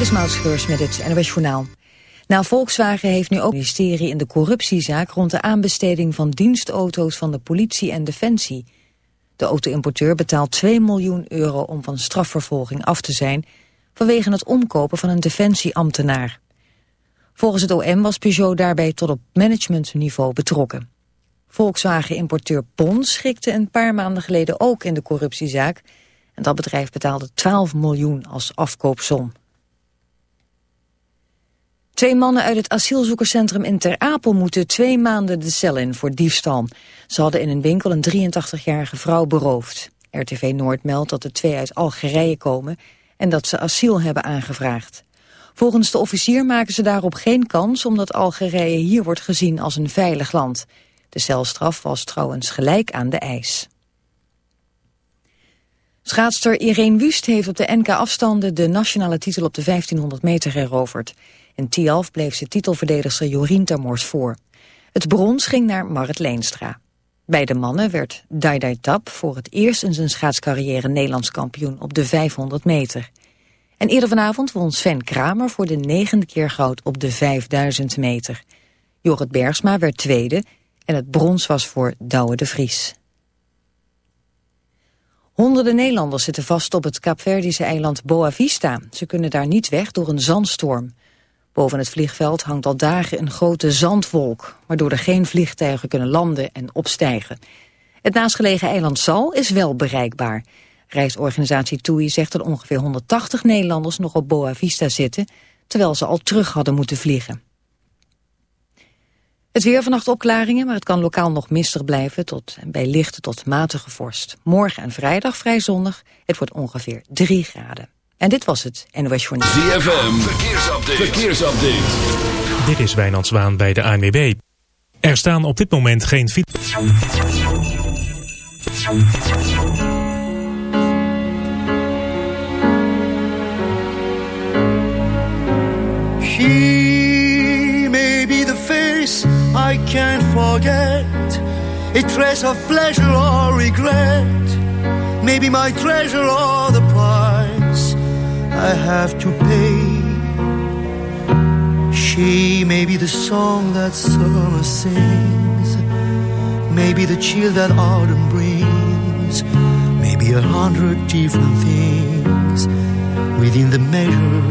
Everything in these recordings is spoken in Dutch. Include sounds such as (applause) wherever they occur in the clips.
Dit is Maud met het NOS Journaal. Nou, Volkswagen heeft nu ook ministerie in de corruptiezaak... rond de aanbesteding van dienstauto's van de politie en defensie. De auto-importeur betaalt 2 miljoen euro om van strafvervolging af te zijn... vanwege het omkopen van een defensieambtenaar. Volgens het OM was Peugeot daarbij tot op managementniveau betrokken. Volkswagen-importeur Pons schikte een paar maanden geleden ook in de corruptiezaak... en dat bedrijf betaalde 12 miljoen als afkoopsom. Twee mannen uit het asielzoekerscentrum in Ter Apel moeten twee maanden de cel in voor diefstal. Ze hadden in een winkel een 83-jarige vrouw beroofd. RTV Noord meldt dat de twee uit Algerije komen en dat ze asiel hebben aangevraagd. Volgens de officier maken ze daarop geen kans omdat Algerije hier wordt gezien als een veilig land. De celstraf was trouwens gelijk aan de eis. Schaatster Irene Wust heeft op de NK-afstanden de nationale titel op de 1500 meter heroverd. In Tialf bleef ze titelverdedigster Jorien Termors voor. Het brons ging naar Marit Leenstra. Bij de mannen werd Dai Tap voor het eerst in zijn schaatscarrière Nederlands kampioen op de 500 meter. En eerder vanavond won Sven Kramer voor de negende keer goud op de 5000 meter. Jorrit Bergsma werd tweede en het brons was voor Douwe de Vries. Honderden Nederlanders zitten vast op het Kaapverdische eiland Boa Vista. Ze kunnen daar niet weg door een zandstorm. Boven het vliegveld hangt al dagen een grote zandwolk... waardoor er geen vliegtuigen kunnen landen en opstijgen. Het naastgelegen eiland Sal is wel bereikbaar. Reisorganisatie TUI zegt dat ongeveer 180 Nederlanders nog op Boa Vista zitten... terwijl ze al terug hadden moeten vliegen. Het weer vannacht opklaringen, maar het kan lokaal nog mistig blijven... Tot, bij lichte tot matige vorst. Morgen en vrijdag vrij zonnig. Het wordt ongeveer 3 graden. En dit was het NOS Journaal. ZFM, verkeersupdate. verkeersupdate. Dit is Wijnand Zwaan bij de ANWB. Er staan op dit moment geen fiets. She may be the face I can't forget. A trace of pleasure or regret. Maybe my treasure or the price I have to pay. She may be the song that summer sings, maybe the chill that autumn brings, maybe a hundred different things within the measure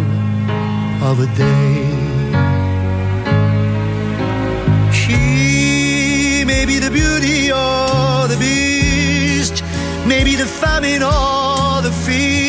of a day. She may be the beauty or the beast, maybe the famine or the feast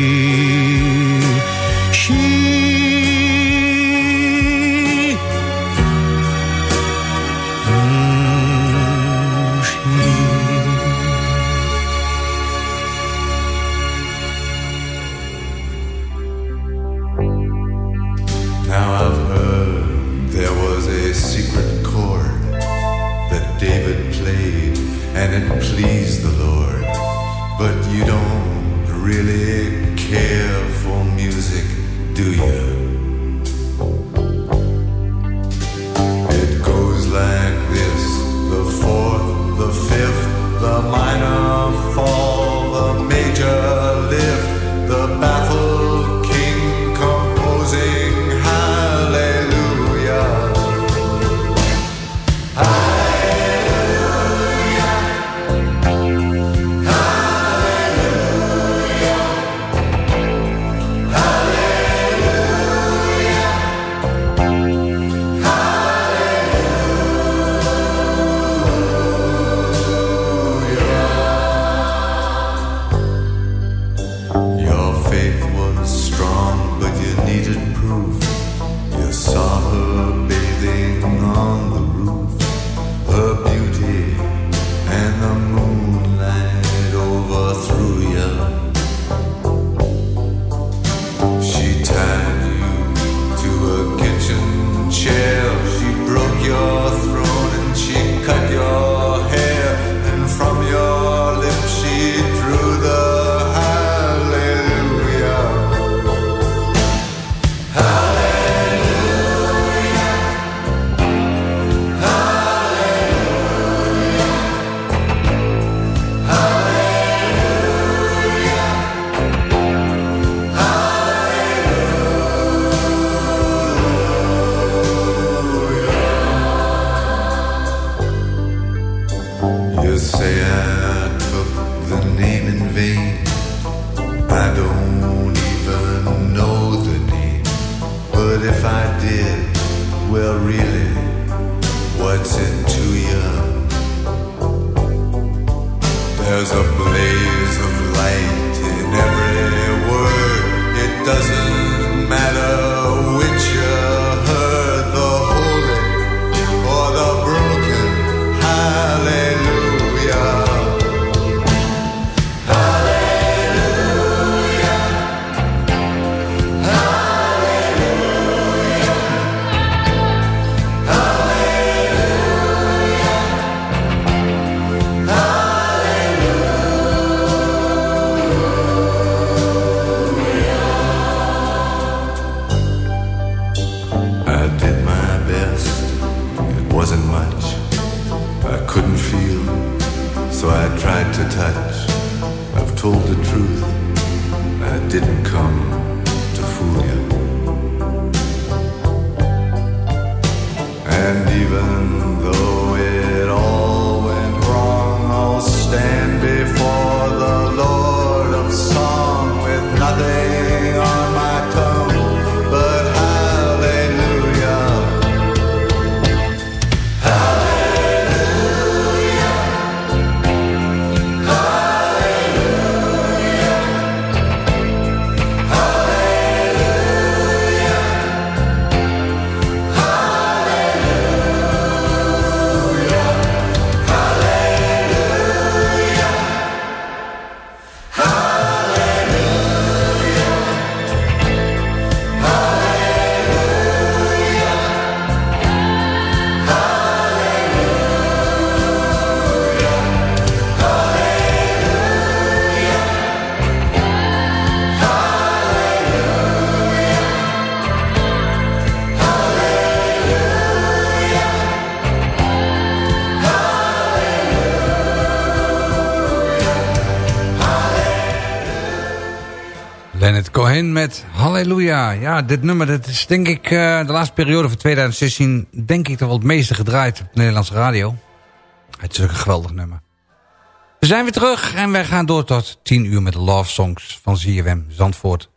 Wasn't much. I couldn't feel, so I tried to touch. I've told the truth. I didn't come to fool you. And even though it all went wrong, I'll stand before Cohen met Halleluja. Ja, dit nummer dat is denk ik eh, de laatste periode van 2016... denk ik toch wel het meeste gedraaid op de Nederlandse radio. Het is een geweldig nummer. We zijn weer terug en wij gaan door tot 10 uur met Love Songs van ZFM Zandvoort.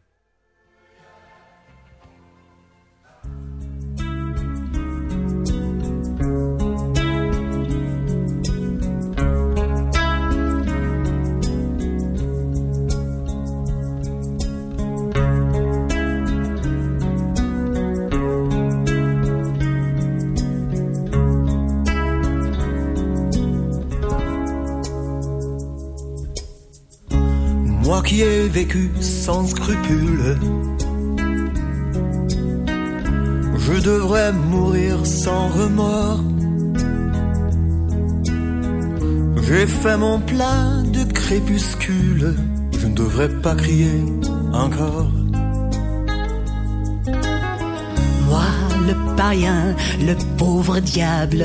Qui ai vécu sans scrupule, je devrais mourir sans remords. J'ai fait mon plein de crépuscule, je ne devrais pas crier encore. Moi, le païen, le pauvre diable,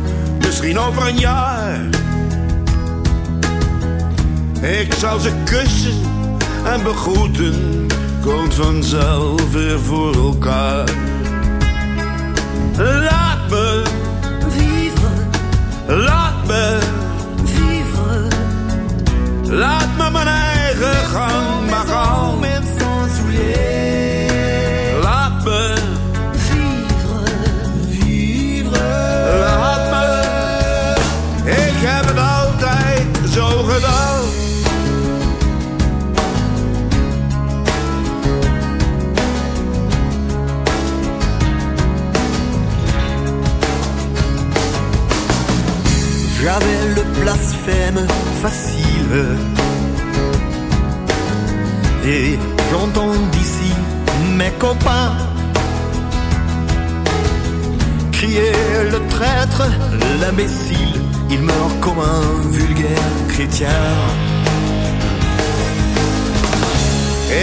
misschien over een jaar. Ik zal ze kussen en begroeten, komt vanzelf weer voor elkaar. Laat me, Vivre, laat me, vivre, laat me mijn facile. Et j'entends d'ici mes copains crier le traître, l'imbécile, il meurt comme un vulgaire chrétien.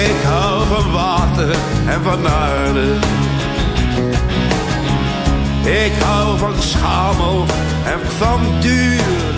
Ik hou van water en van aarde. Ik hou van schamel en van duur.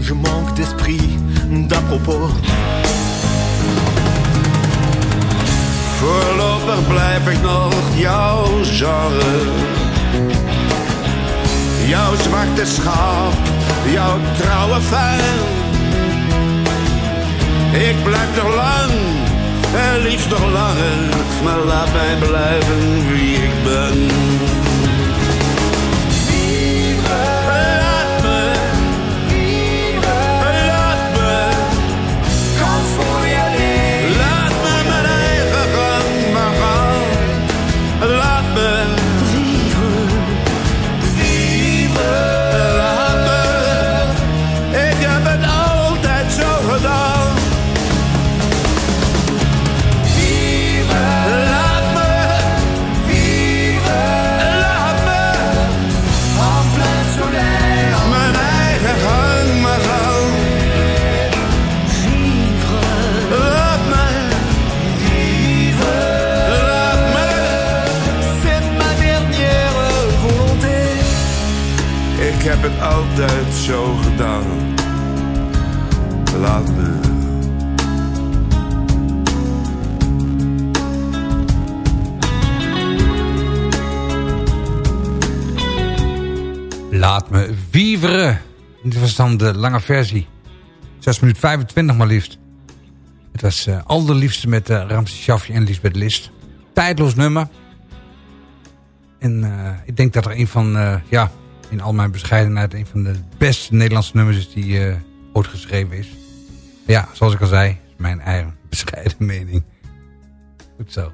Je manque d'esprit d'à propos. Voorlopig blijf ik nog jouw genre. Jouw zwarte schaap, jouw trouwe fan. Ik blijf nog lang, en liefst nog langer. Maar laat mij blijven wie ik ben. Heb het altijd zo gedaan. Laat me. Laat me viveren. Dit was dan de lange versie. 6 minuten 25 maar liefst. Het was uh, allerliefste met uh, Ramse Shaffi en Lisbeth List. Tijdloos nummer. En uh, ik denk dat er een van, ja, in al mijn bescheidenheid... een van de beste Nederlandse nummers is die uh, ooit geschreven is. Ja, zoals ik al zei, is mijn eigen (laughs) bescheiden mening. Goed zo.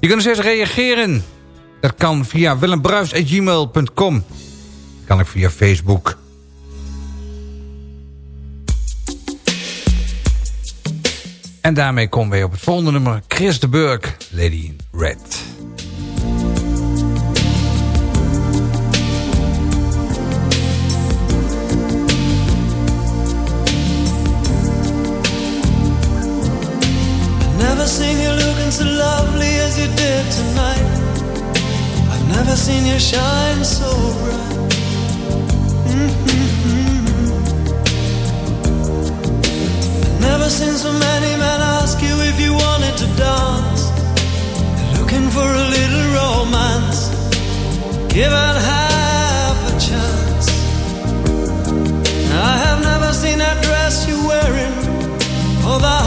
Je kunt nog steeds reageren. Dat kan via willembruis.gmail.com. Kan ik via Facebook. En daarmee komen we op het volgende nummer. Chris de Lady in Red. You did tonight. I've never seen you shine so bright. Mm-hmm. I've never seen so many men ask you if you wanted to dance. Looking for a little romance. Given half a chance. I have never seen that dress you're wearing. Or the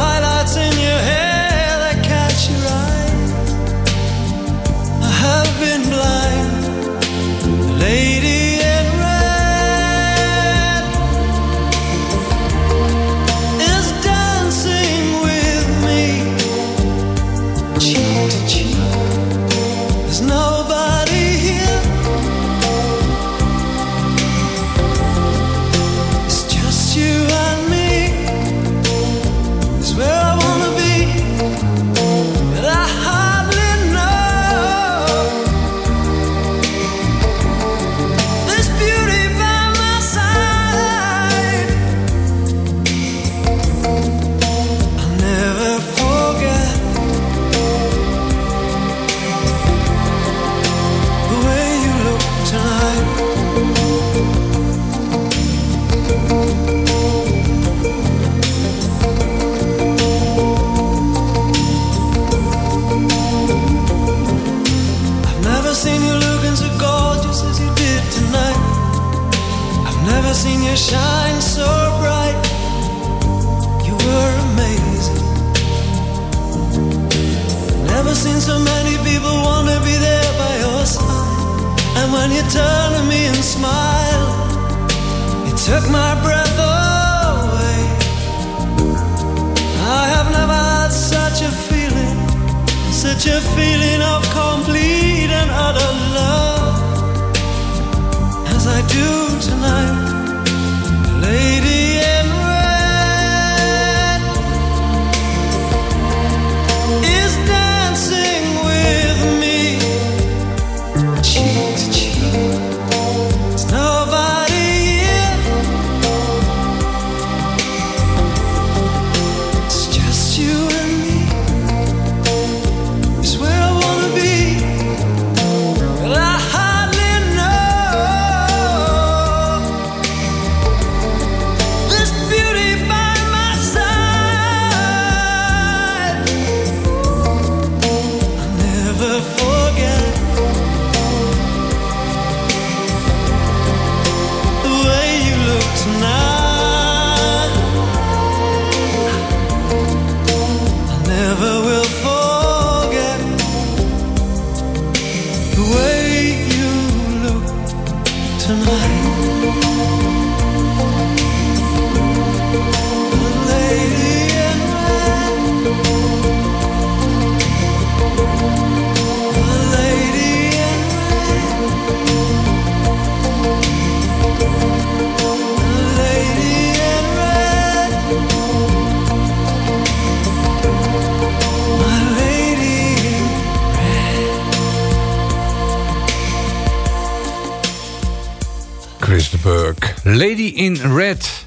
In Red.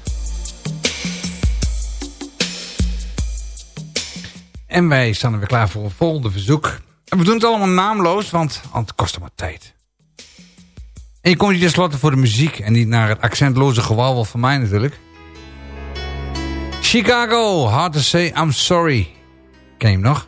En wij staan er weer klaar voor een volgende verzoek. En we doen het allemaal naamloos, want, want het kost maar tijd. En je komt hier tenslotte voor de muziek en niet naar het accentloze gewauwel van mij natuurlijk. Chicago, hard to say I'm sorry. Ken je nog?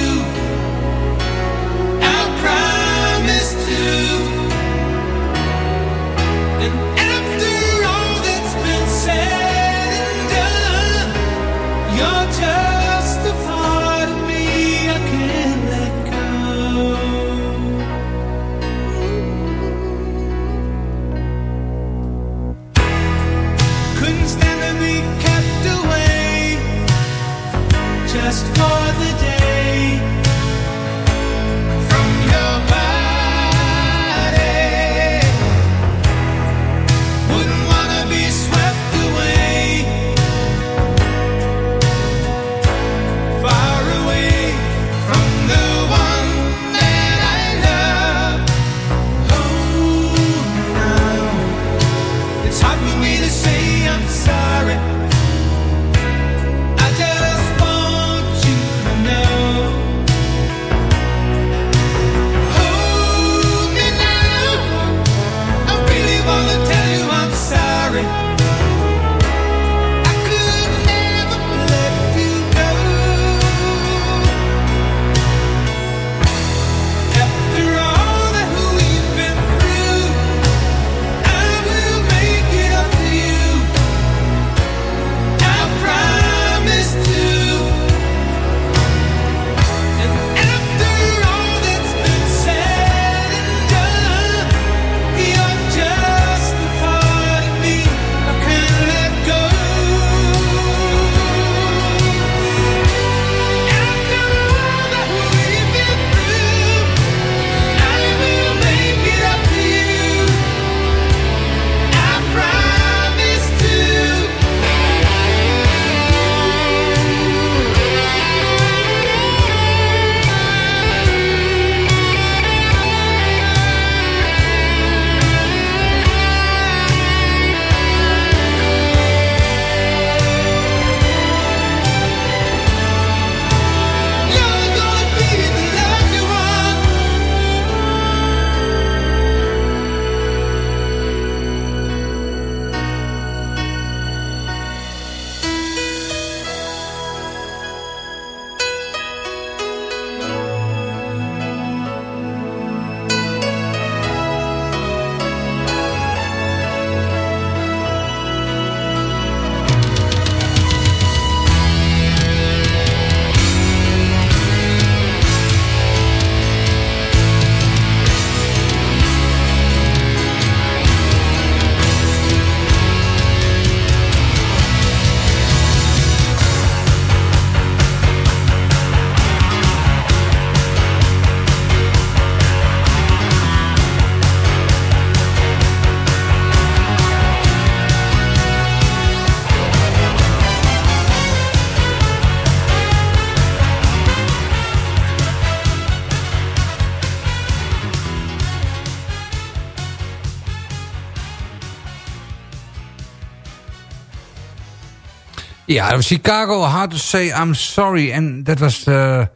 Ja, Chicago, Hard to Say I'm Sorry. En dat was de,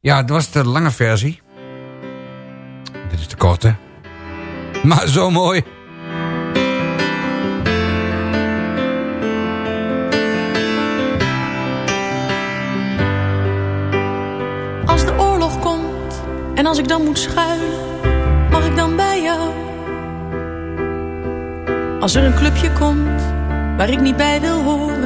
ja, dat was de lange versie. Dit is de korte. Maar zo mooi. Als de oorlog komt en als ik dan moet schuilen, mag ik dan bij jou? Als er een clubje komt waar ik niet bij wil horen,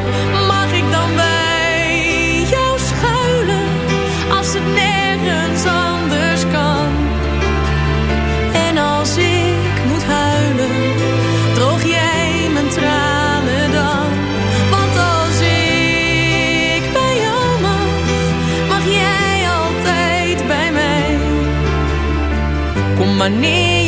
Money.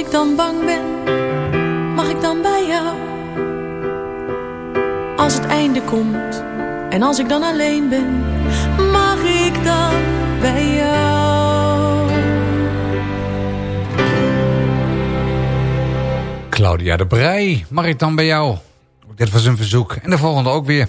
Ik dan bang ben, mag ik dan bij jou? Als het einde komt en als ik dan alleen ben, mag ik dan bij jou? Claudia de Brij, mag ik dan bij jou? Dit was een verzoek. En de volgende ook weer.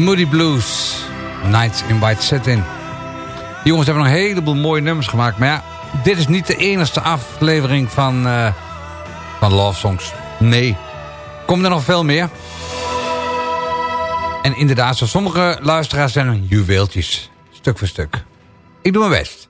Moody Blues. Nights in White Satin. Die jongens hebben nog een heleboel mooie nummers gemaakt. Maar ja, dit is niet de enige aflevering van, eh, van Love Songs. Nee. Komt er nog veel meer. En inderdaad, zo sommige luisteraars zijn juweeltjes. Stuk voor stuk. Ik doe mijn best.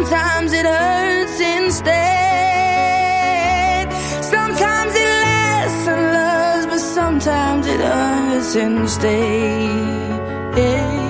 Sometimes it hurts instead. Sometimes it lasts and loves, but sometimes it hurts instead. You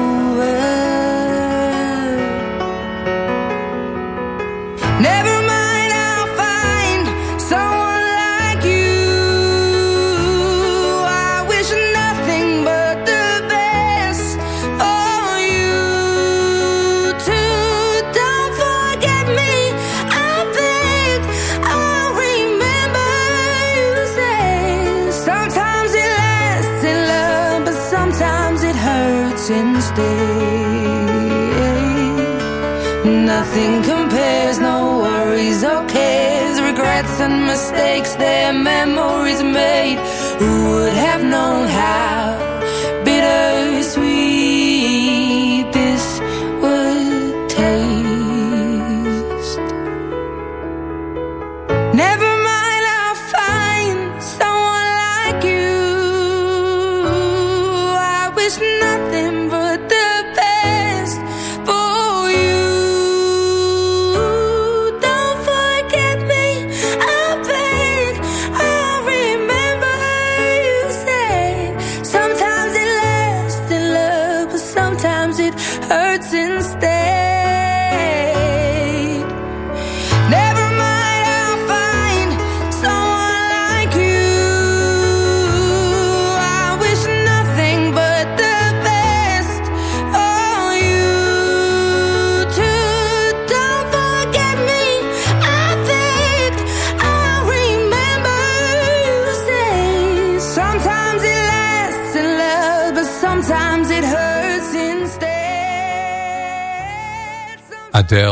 Mistakes, their memories made.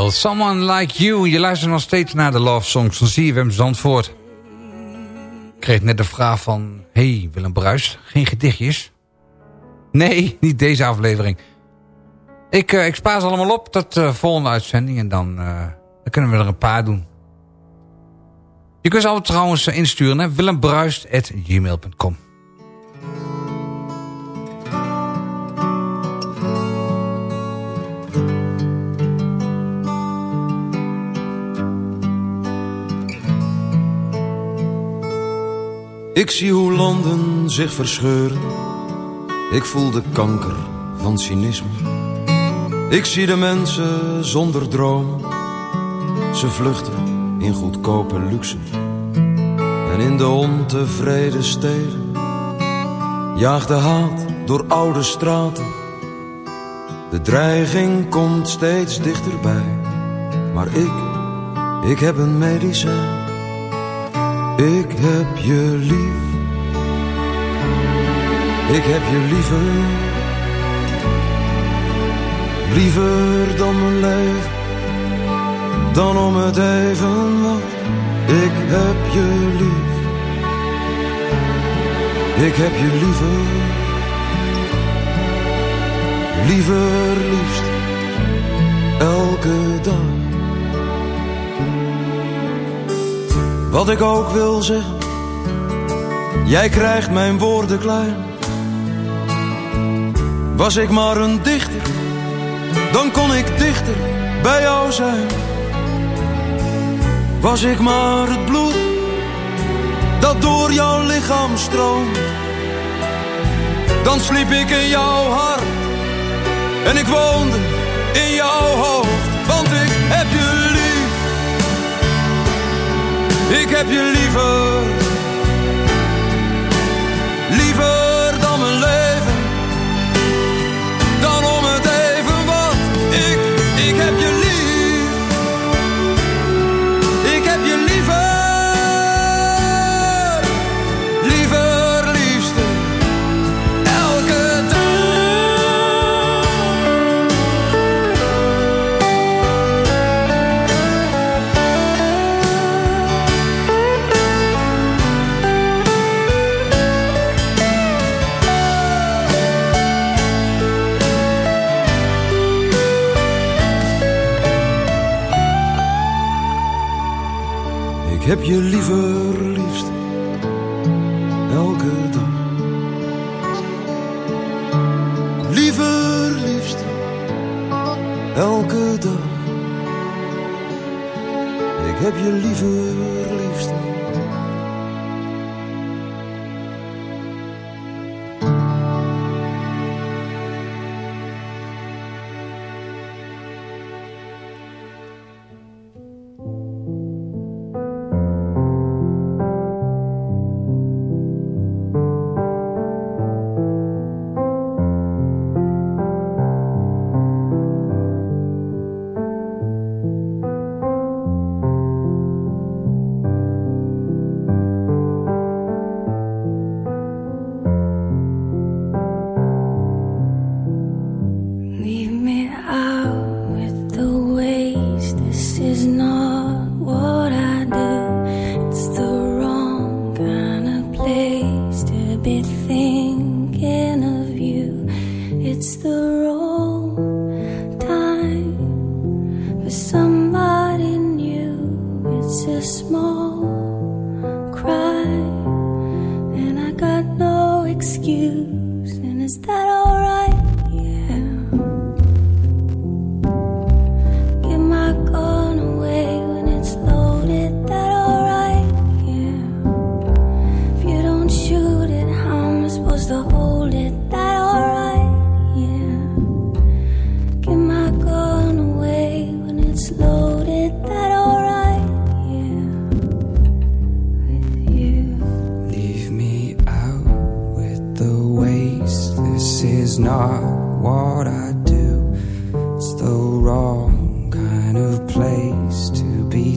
Someone Like You. Je luistert nog steeds naar de love songs van CFM Zandvoort. Ik kreeg net de vraag van... Hey Willem Bruis, geen gedichtjes? Nee, (laughs) niet deze aflevering. Ik, eh, ik spaar ze allemaal op tot de volgende uitzending... en dan, eh, dan kunnen we er een paar doen. Je kunt ze altijd trouwens eh, insturen naar willembruist.gmail.com. Ik zie hoe landen zich verscheuren. Ik voel de kanker van cynisme. Ik zie de mensen zonder droom. Ze vluchten in goedkope luxe. En in de ontevreden steden jaagt de haat door oude straten. De dreiging komt steeds dichterbij. Maar ik, ik heb een medicijn. Ik heb je lief. Ik heb je liever. Liever dan mijn leven. Dan om het even wat. Ik heb je lief. Ik heb je liever. Liever liefst. Elke dag. Wat ik ook wil zeggen, jij krijgt mijn woorden klein. Was ik maar een dichter, dan kon ik dichter bij jou zijn. Was ik maar het bloed dat door jouw lichaam stroomt, dan sliep ik in jouw hart en ik woonde in jouw hoofd, Ik heb je liever, heb je liever liefst elke dag. Liever, liefste, elke dag. Ik heb je liever,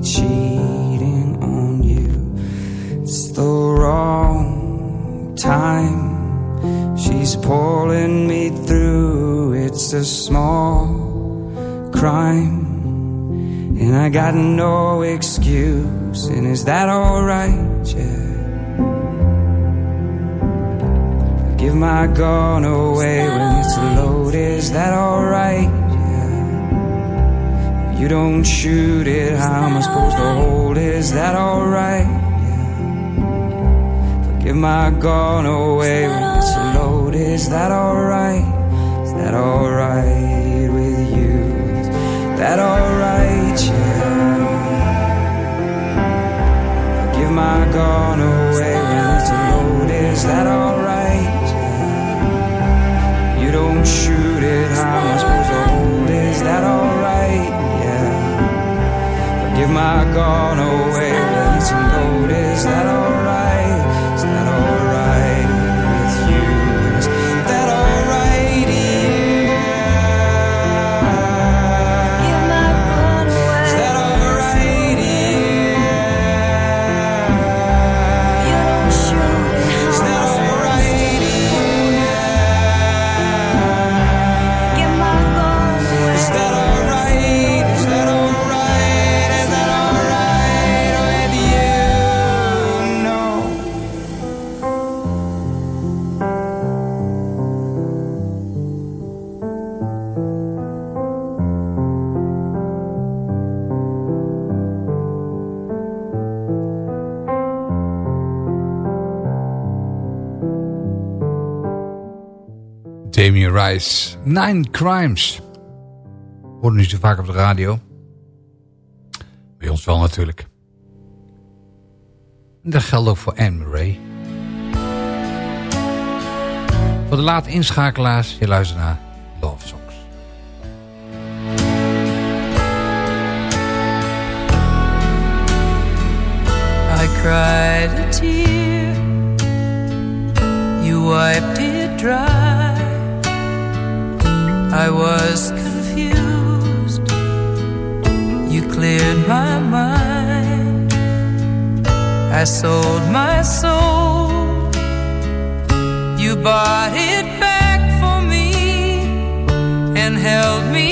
cheating on you. It's the wrong time. She's pulling me through. It's a small crime. And I got no excuse. And is that alright? Yeah. Give my gun away when it's loaded. Is that alright? You don't shoot it, how am I supposed to hold? Is that alright? Yeah. Give my gun away when it's loaded. Is that alright? Is that alright with you? Is that alright? Yeah. Give my gun away when it's loaded. Is that alright? You don't shoot it, how am I supposed my gone away. To notice that I Damien Rice, Nine Crimes. Hoorde niet zo vaak op de radio. Bij ons wel natuurlijk. Dat geldt ook voor Anne Murray. Voor de laat inschakelaars, je luistert naar Love Songs. I cried a tear, you wiped it dry. I was confused, you cleared my mind. I sold my soul, you bought it back for me and held me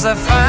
as I find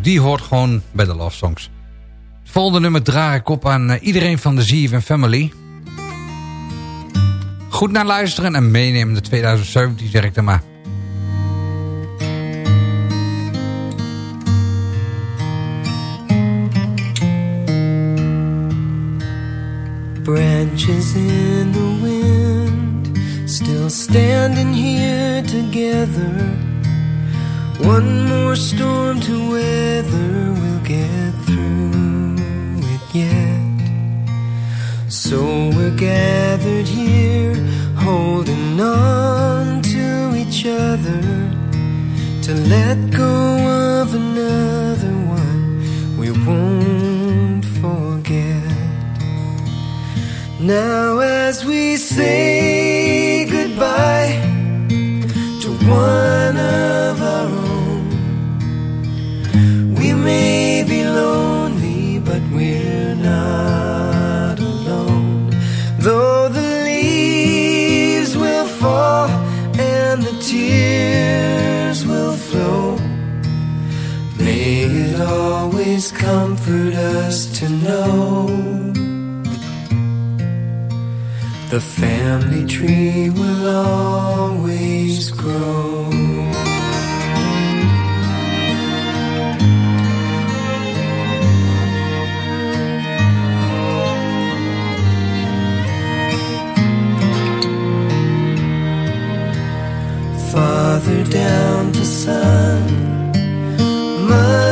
die hoort gewoon bij de Love Songs. Het volgende nummer draag ik op aan eh, iedereen van de ZFM Family. Goed naar luisteren en meenemen de 2017, zeg ik dan maar. Branches in the wind Still standing here together One more storm to weather, we'll get through it yet. So we're gathered here, holding on to each other to let go of another one we won't forget. Now, as we say goodbye to one another. The family tree will always grow. Father down to son. Mother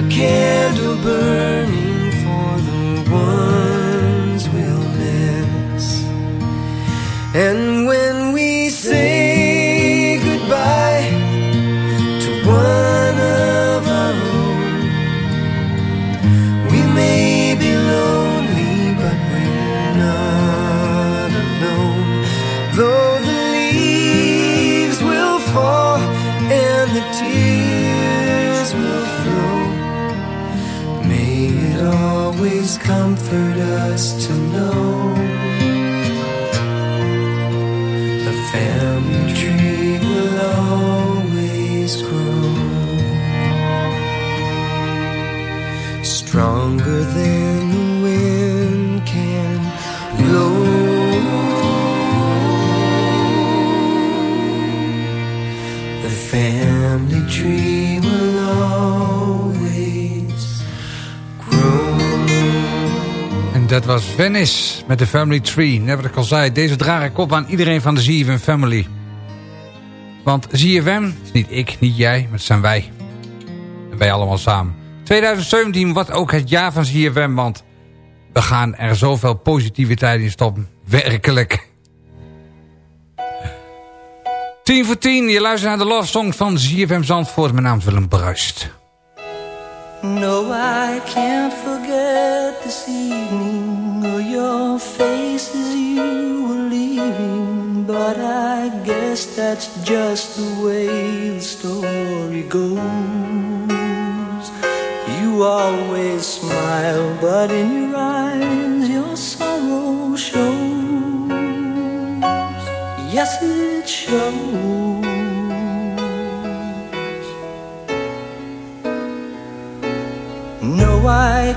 a candle burns. Dat was Venice met de Family Tree. Net wat ik al zei, deze draag ik op aan iedereen van de ZFM Family. Want ZFM is niet ik, niet jij, maar het zijn wij. En wij allemaal samen. 2017 wordt ook het jaar van ZFM, want we gaan er zoveel positiviteit in stoppen. Werkelijk. 10 voor 10, je luistert naar de love songs van ZFM Zandvoort. Mijn naam is Willem Bruist. No, I can't forget this evening or your face as you were leaving. But I guess that's just the way the story goes. You always smile, but in your eyes your sorrow shows.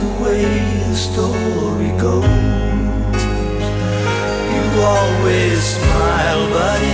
the way the story goes. You always smile, but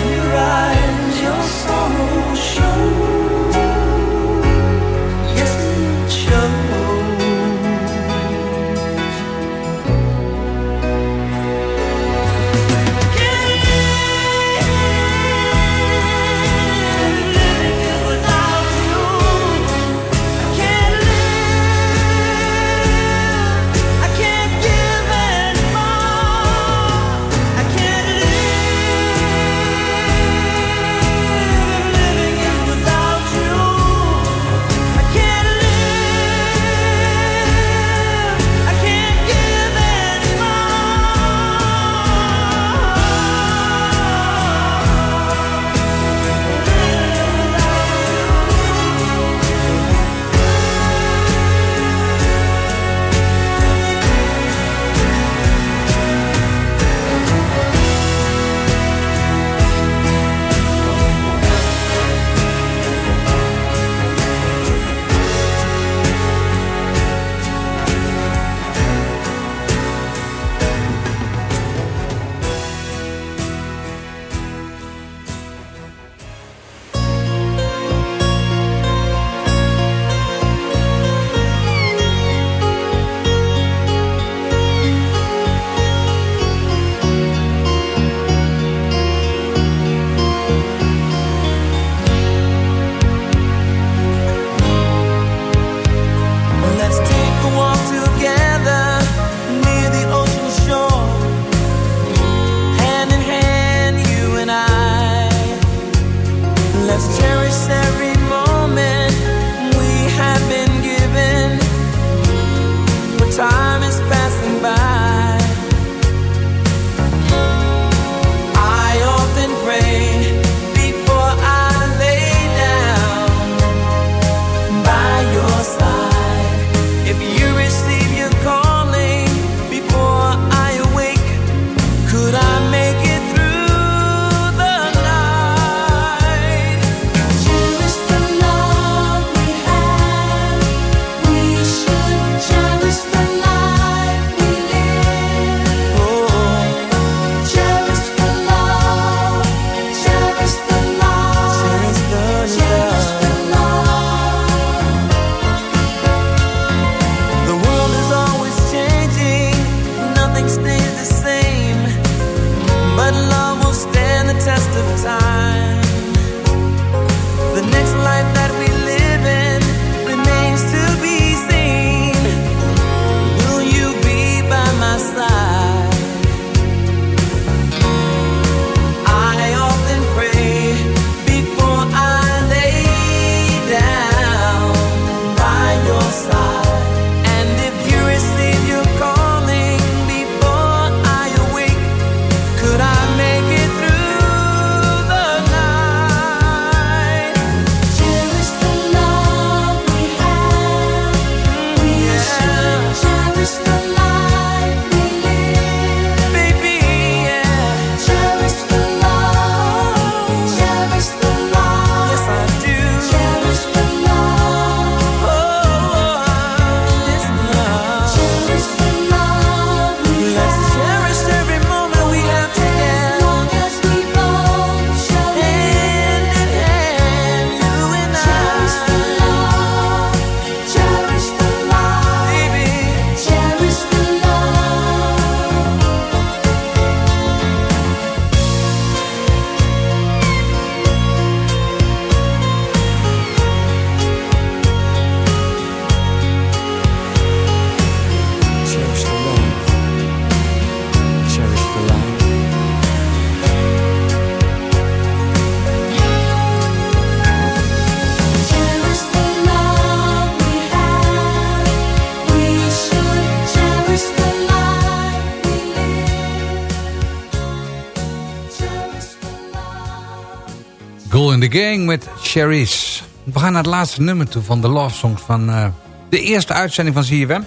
Met Cherise. We gaan naar het laatste nummer toe van de love songs van uh, de eerste uitzending van ZFM.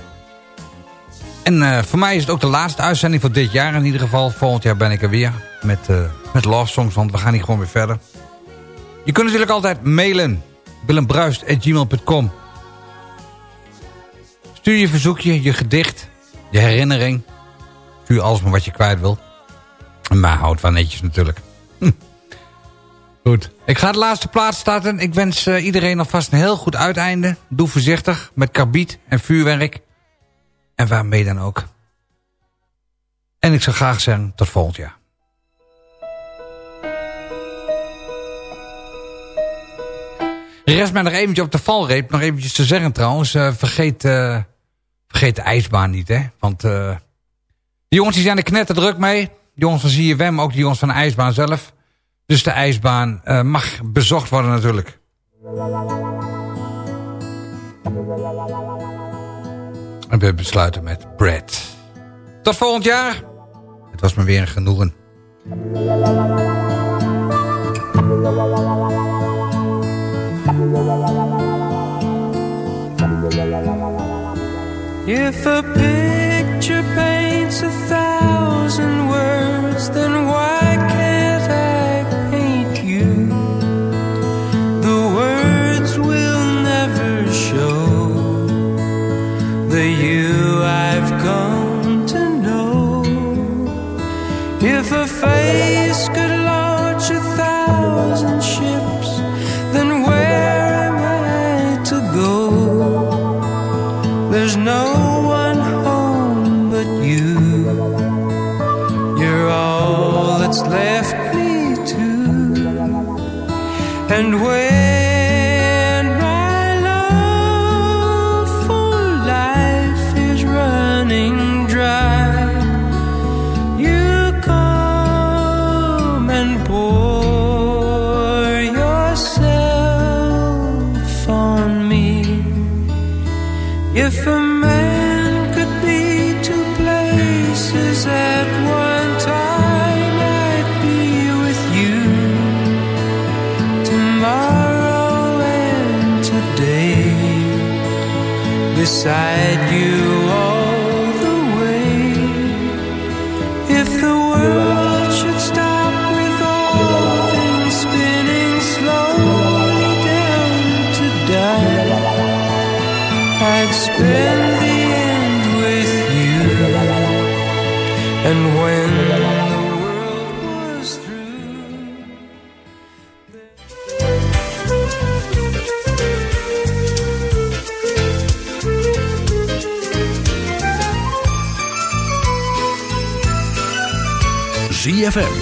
En uh, voor mij is het ook de laatste uitzending voor dit jaar in ieder geval. Volgend jaar ben ik er weer met, uh, met love songs, want we gaan hier gewoon weer verder. Je kunt natuurlijk altijd mailen. willembruist.gmail.com Stuur je verzoekje, je gedicht, je herinnering. Stuur alles maar wat je kwijt wil. Maar houd van netjes natuurlijk. Goed. Ik ga de laatste plaats starten. Ik wens uh, iedereen alvast een heel goed uiteinde. Doe voorzichtig met karbiet en vuurwerk. En waarmee dan ook. En ik zou graag zeggen tot volgend jaar. Rest mij nog eventjes op de valreep. Nog eventjes te zeggen trouwens. Uh, vergeet, uh, vergeet de ijsbaan niet. Hè? Want die jongens die zijn er knetter druk mee. De jongens van ZFM, ook de jongens van de ijsbaan zelf. Dus de ijsbaan uh, mag bezocht worden natuurlijk. En we besluiten met Brad. Tot volgend jaar. Het was me weer een genoegen.